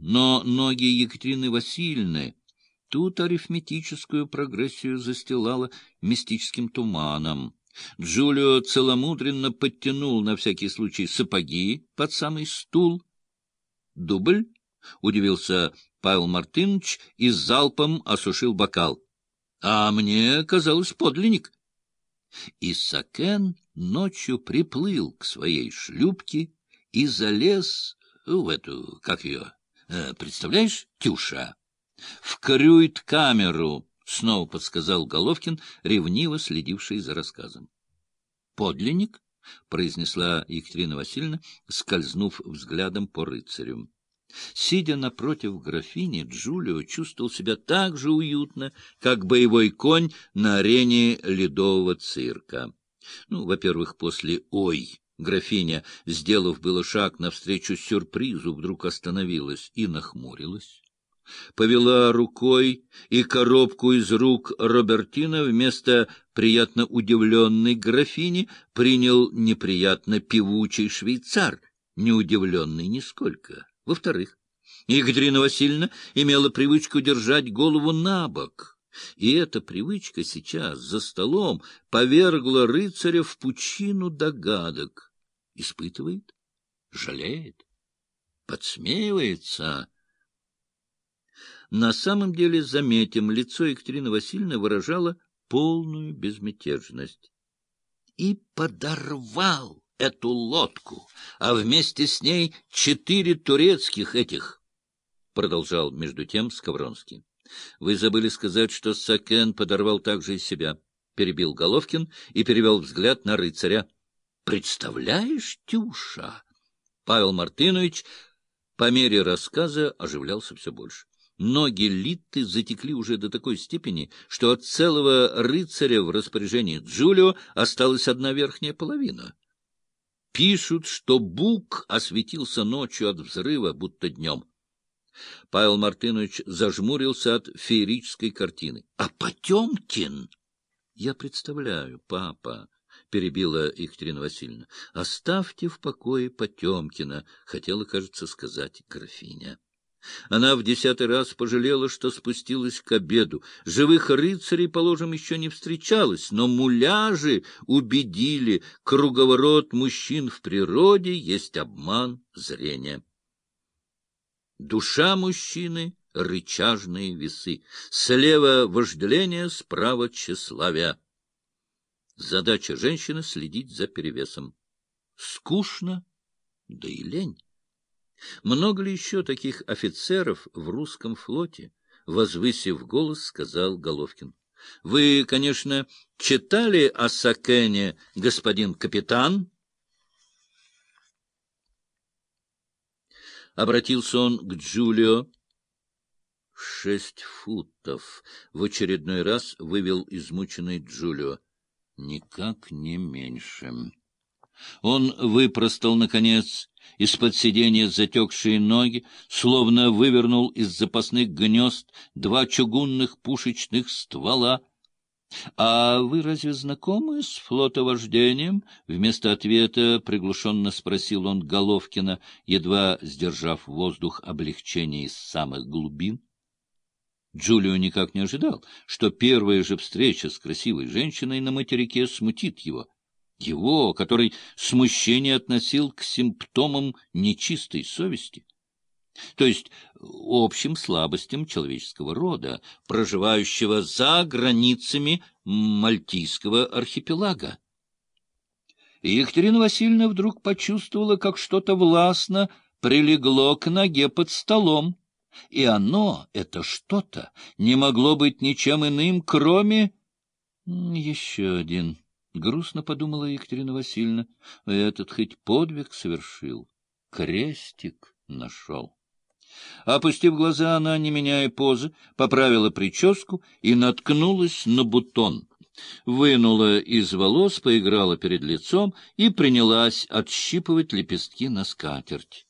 но ноги Екатерины Васильевны тут арифметическую прогрессию застилала мистическим туманом. Джулио целомудренно подтянул на всякий случай сапоги под самый стул. «Дубль?» — удивился Павел Мартынович и залпом осушил бокал. «А мне казалось подлинник». И Сакен ночью приплыл к своей шлюпке и залез в эту, как ее, представляешь, Тюша, в крюйт-камеру, — снова подсказал Головкин, ревниво следивший за рассказом. — Подлинник? — произнесла Екатерина Васильевна, скользнув взглядом по рыцарю. Сидя напротив графини, Джулио чувствовал себя так же уютно, как боевой конь на арене ледового цирка. Ну, во-первых, после «Ой!» Графиня, сделав было шаг навстречу сюрпризу, вдруг остановилась и нахмурилась. Повела рукой, и коробку из рук Робертина вместо приятно удивленной графини принял неприятно певучий швейцар, не удивленный нисколько. Во-вторых, Екатерина Васильевна имела привычку держать голову на бок, и эта привычка сейчас за столом повергла рыцаря в пучину догадок. Испытывает, жалеет, подсмеивается. На самом деле, заметим, лицо Екатерины Васильевны выражало полную безмятежность. И подорвал эту лодку, а вместе с ней четыре турецких этих, — продолжал между тем Скавронский. — Вы забыли сказать, что Сакен подорвал также и себя, — перебил Головкин и перевел взгляд на рыцаря. — Представляешь, Тюша? Павел Мартынович по мере рассказа оживлялся все больше. Ноги Литты затекли уже до такой степени, что от целого рыцаря в распоряжении Джулио осталась одна верхняя половина. Пишут, что Бук осветился ночью от взрыва, будто днем. Павел Мартынович зажмурился от феерической картины. — А Потемкин? — Я представляю, папа, — перебила Екатерина Васильевна. — Оставьте в покое Потемкина, — хотела, кажется, сказать графиня. Она в десятый раз пожалела, что спустилась к обеду. Живых рыцарей, положим, еще не встречалось, но муляжи убедили, круговорот мужчин в природе есть обман зрения. Душа мужчины — рычажные весы. Слева вожделение, справа тщеславие. Задача женщины — следить за перевесом. Скучно, да и лень. Много ли еще таких офицеров в русском флоте? Возвысив голос, сказал Головкин. — Вы, конечно, читали о Сакене, господин капитан? Обратился он к Джулио. — Шесть футов. В очередной раз вывел измученный Джулио. — Никак не меньше. Он выпростал, наконец, из-под сиденья затекшие ноги, словно вывернул из запасных гнезд два чугунных пушечных ствола. — А вы разве знакомы с флотовождением? — вместо ответа приглушенно спросил он Головкина, едва сдержав воздух облегчения из самых глубин. Джулио никак не ожидал, что первая же встреча с красивой женщиной на материке смутит его. Его, который смущение относил к симптомам нечистой совести, то есть общим слабостям человеческого рода, проживающего за границами Мальтийского архипелага. И Екатерина Васильевна вдруг почувствовала, как что-то властно прилегло к ноге под столом, и оно, это что-то, не могло быть ничем иным, кроме... Еще один — грустно подумала Екатерина Васильевна. Этот хоть подвиг совершил, крестик нашел. Опустив глаза, она, не меняя позы, поправила прическу и наткнулась на бутон. Вынула из волос, поиграла перед лицом и принялась отщипывать лепестки на скатерть. —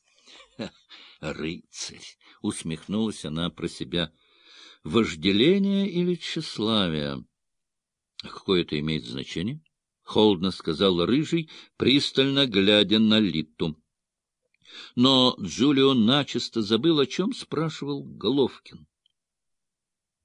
Рыцарь! — усмехнулась она про себя. — Вожделение или тщеславие? А какое это имеет значение? — холодно сказал Рыжий, пристально глядя на Литту. Но Джулио начисто забыл, о чем спрашивал Головкин.